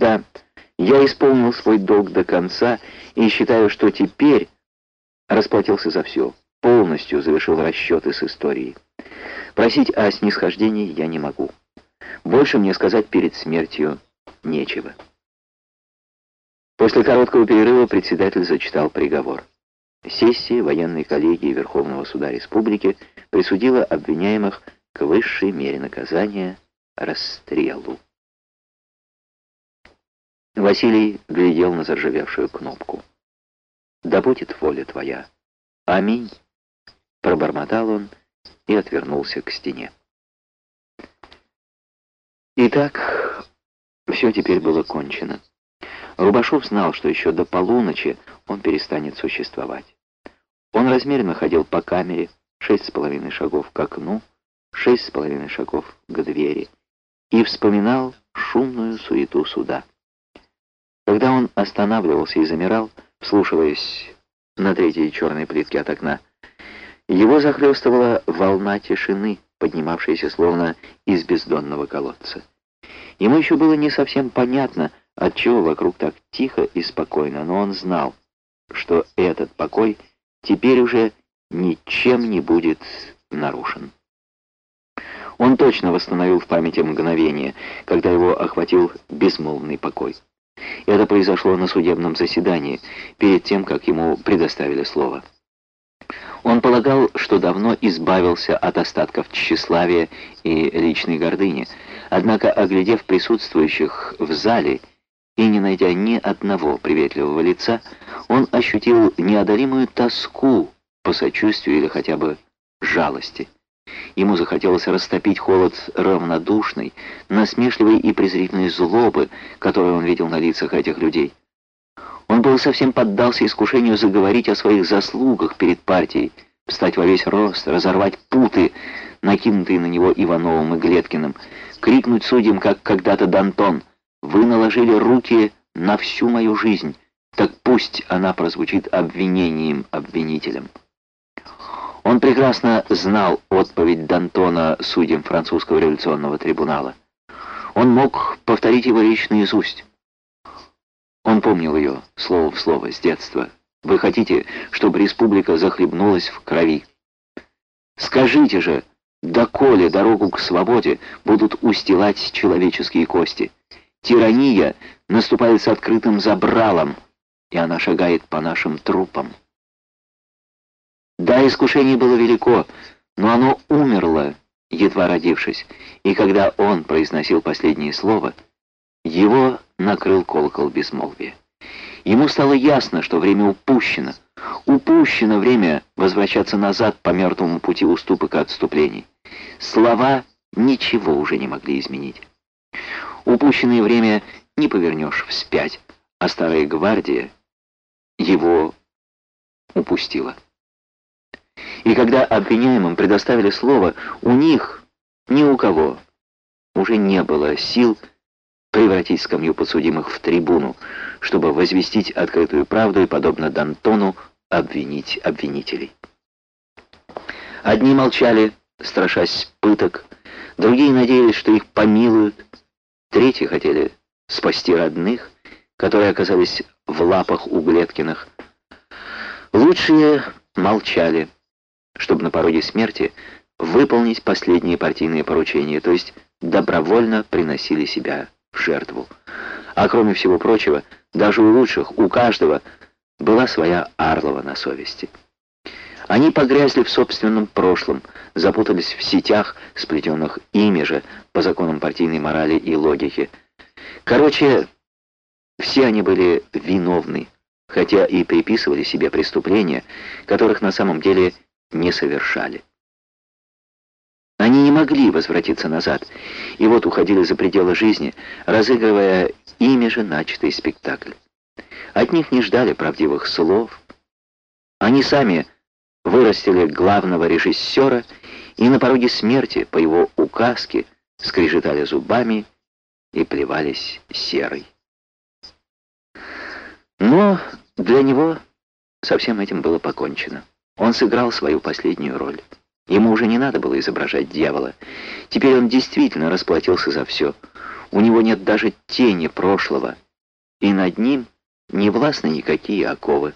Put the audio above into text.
Да, я исполнил свой долг до конца и считаю, что теперь расплатился за все, полностью завершил расчеты с историей. Просить о снисхождении я не могу. Больше мне сказать перед смертью нечего. После короткого перерыва председатель зачитал приговор. Сессия военной коллегии Верховного суда Республики присудила обвиняемых к высшей мере наказания расстрелу. Василий глядел на заржавевшую кнопку. «Да будет воля твоя! Аминь!» Пробормотал он и отвернулся к стене. Итак, все теперь было кончено. Рубашов знал, что еще до полуночи он перестанет существовать. Он размеренно ходил по камере, шесть с половиной шагов к окну, шесть с половиной шагов к двери, и вспоминал шумную суету суда. Когда он останавливался и замирал, вслушиваясь на третьей черной плитке от окна, его захлестывала волна тишины, поднимавшаяся словно из бездонного колодца. Ему еще было не совсем понятно, отчего вокруг так тихо и спокойно, но он знал, что этот покой теперь уже ничем не будет нарушен. Он точно восстановил в памяти мгновение, когда его охватил безмолвный покой. Это произошло на судебном заседании, перед тем, как ему предоставили слово. Он полагал, что давно избавился от остатков тщеславия и личной гордыни, однако, оглядев присутствующих в зале и не найдя ни одного приветливого лица, он ощутил неодолимую тоску по сочувствию или хотя бы жалости. Ему захотелось растопить холод равнодушной, насмешливой и презрительной злобы, которую он видел на лицах этих людей. Он был совсем поддался искушению заговорить о своих заслугах перед партией, встать во весь рост, разорвать путы, накинутые на него Ивановым и Глеткиным, крикнуть судьям, как когда-то Дантон, «Вы наложили руки на всю мою жизнь, так пусть она прозвучит обвинением обвинителем». Он прекрасно знал отповедь Д'Антона судьям французского революционного трибунала. Он мог повторить его речь наизусть. Он помнил ее слово в слово с детства. «Вы хотите, чтобы республика захлебнулась в крови? Скажите же, доколе дорогу к свободе будут устилать человеческие кости?» Тирания наступает с открытым забралом, и она шагает по нашим трупам. Да, искушение было велико, но оно умерло, едва родившись, и когда он произносил последнее слово, его накрыл колокол безмолвия. Ему стало ясно, что время упущено. Упущено время возвращаться назад по мертвому пути уступок и отступлений. Слова ничего уже не могли изменить. Упущенное время не повернешь вспять, а старая гвардия его упустила. И когда обвиняемым предоставили слово, у них, ни у кого, уже не было сил превратить скамью подсудимых в трибуну, чтобы возвестить открытую правду и, подобно Д'Антону, обвинить обвинителей. Одни молчали, страшась пыток, другие надеялись, что их помилуют, Третьи хотели спасти родных, которые оказались в лапах у Глеткиных. Лучшие молчали, чтобы на пороге смерти выполнить последние партийные поручения, то есть добровольно приносили себя в жертву. А кроме всего прочего, даже у лучших, у каждого была своя Арлова на совести. Они погрязли в собственном прошлом, запутались в сетях, сплетенных ими же по законам партийной морали и логики. Короче, все они были виновны, хотя и приписывали себе преступления, которых на самом деле не совершали. Они не могли возвратиться назад, и вот уходили за пределы жизни, разыгрывая ими же начатый спектакль. От них не ждали правдивых слов. Они сами вырастили главного режиссера и на пороге смерти по его указке скрежетали зубами и плевались серой. Но для него со всем этим было покончено. Он сыграл свою последнюю роль. Ему уже не надо было изображать дьявола. Теперь он действительно расплатился за все. У него нет даже тени прошлого, и над ним не властны никакие оковы.